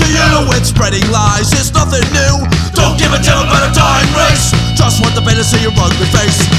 to you. It's spreading lies, it's nothing new. Don't give a damn about a dying race. Just want the better see your ugly face.